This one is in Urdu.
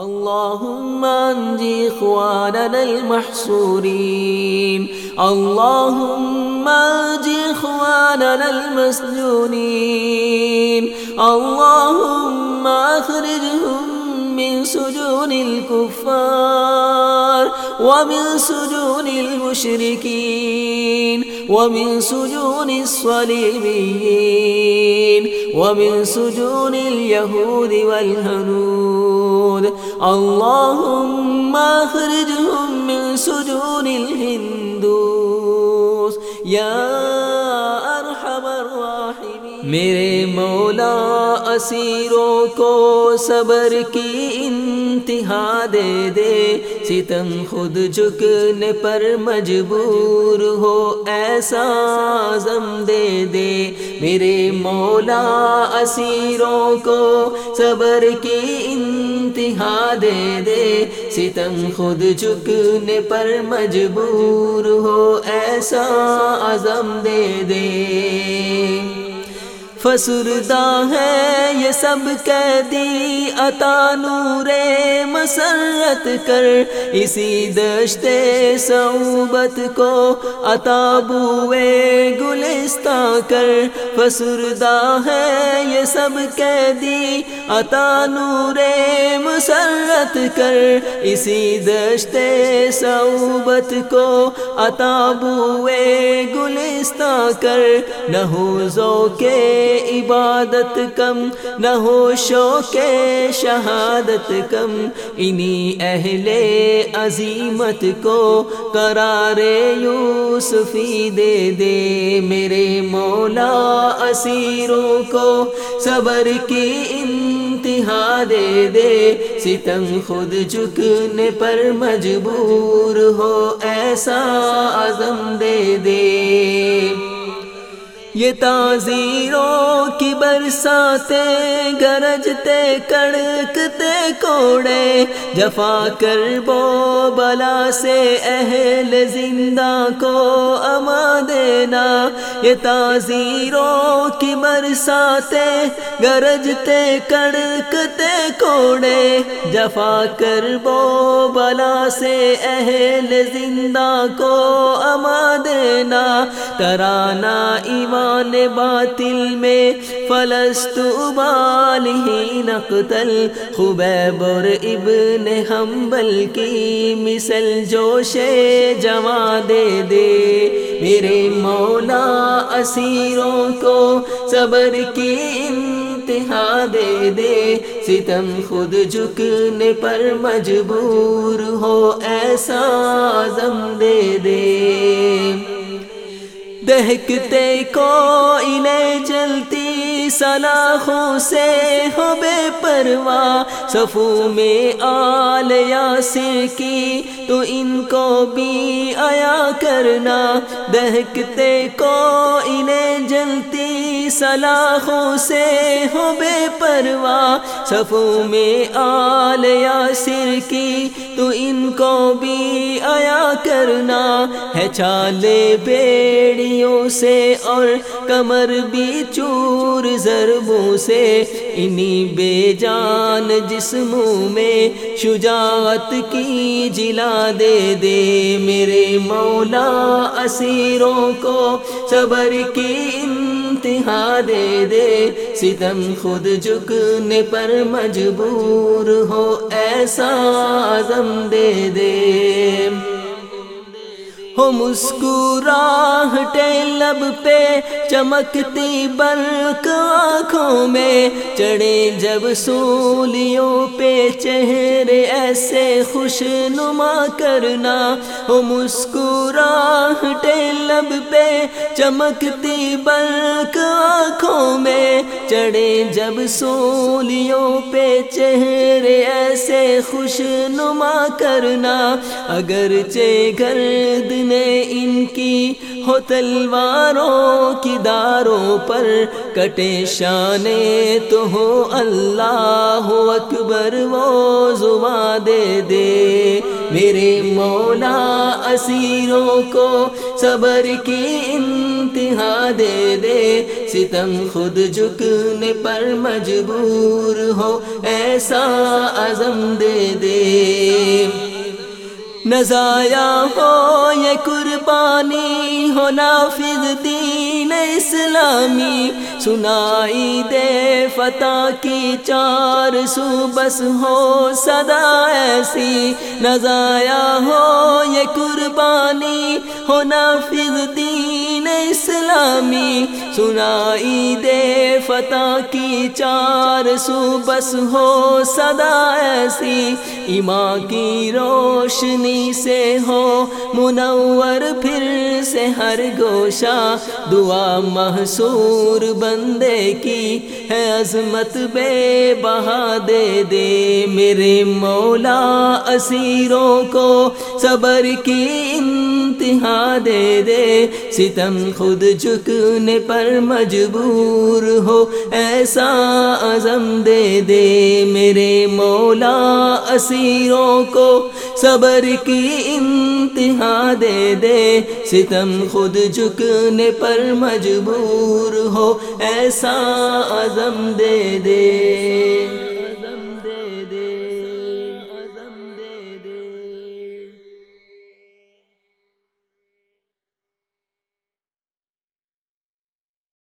اللهم انجي اخواننا المحصورين. اللهم انجي اخواننا المسجونين. اللهم اخرجهم من سجون الكفار ومن سجون المشركين. ومن سجون الصليبيين، ومن سجون اليهود والهنود. اللهم اخرجهم من سجون الهندوس. يا ارحم الراحمين. میرے مولا، اسیروں کو صبر کی انتہا دے دے۔ ستم خود جھکنے پر مجبور ہو، ایسا زم دے دے۔ میرے مولا اسیروں کو صبر کی انتہا دے دے۔ ستم خود جھکنے پر مجبور ہو، ایسا عزم دے دے۔ فسردہ ہے سب قیدی عطا نور مسرت کر اسی دشت صعوبت کو عطا بوئے گلستہ کر فسردہ ہے یہ سب قیدی عطا نور مسرت کر اسی دشت صعوبت کو عطا بوئے گلستہ کر نہ ہو ذوق عبادت کم نہ ہو شوق شہادت کم، انہی اہل عظیمت کو قرار یوسفی دے دے۔ میرے مولا اسیروں کو صبر کی انتہا دے دے۔ ستم خود جھکنے پر مجبور ہو، ایسا عزم دے دے۔ یہ تعزیروں کی برساتیں گرجتے، کڑکتے کوڑے، جفا کر بو بلا سے اہل زندہ کو اما دینا۔ یہ تعزیروں کی برساتیں گرجتے، کڑکتے کوڑے، جفا کر بو بلا سے اہل زندہ کو اما دینا ترانا ایمان باطل میں فلست بال ہی نقتل خبیب اور ابن حنبل کی مثل جوش جمع دے دے۔ میرے مولا اسیروں کو صبر کی انتہا دے دے۔ ستم خود جھکنے پر مجبور ہو ایسا عزم دے دے۔ دہکتے کو انہیں جلتی سلاخوں سے ہو بے پروا صفو میں آل یاسر کی تو ان کو بھی آیا کرنا۔ دہکتے کو انہیں جلتی سلاخوں سے ہو بے پروا صفو میں آل یاسر کی تو ان کو بھی آیا کرنا ہے۔ چالے بیڑی سے اور کمر بھی چور ضربوں سے۔ انہی بے جان جسموں میں شجاعت کی جلا دے دے۔ میرے مولا اسیروں کو صبر کی انتہا دے دے۔ ستم خود جھکنے پر مجبور ہو ایسا عزم دے دے۔ ہو مسکراہٹے لب پہ چمکتی برق آنکھوں میں چڑھے جب سولیوں پہ چہرے ایسے خوش نما کرنا ہو مسکراہٹے لب پہ چمکتی برق آنکھوں میں چڑھے جب سولیوں پہ چہرے ایسے خوش نما کرنا۔ اگرچہ گرد نے ان کی ہو تلواروں کی داروں پر کٹے شانے تو ہو اللہ اکبر وہ زباں دے دے۔ میرے مولا اسیروں کو صبر کی انتہا دے دے۔ ستم خود جھکنے پر مجبور ہو، ایسا عزم دے دے۔ نہ ہو یہ قربانی، ہو نافذ اسلامی سنائی دے، فتح کی چار سو بس ہو، صدا ایسی نظایا ہو، یہ قربانی ہو، نافذ دی اسلامی سنائی دے فتح کی چار سو بس ہو صدا ایسی ایمان کی روشنی سے ہو منور پھر سے ہر گوشہ دعا محصور بندے کی ہے عظمت بے بہا دے دے میرے مولا اسیروں کو صبر کی انتہا دے دے۔ ستم خود جھکنے پر مجبور ہو۔ ایسا عزم دے دے میرے مولا اسیروں کو۔ صبر کی انتہا دے دے۔ ستم خود جھکنے پر مجبور ہو۔ ایسا عزم دے دے۔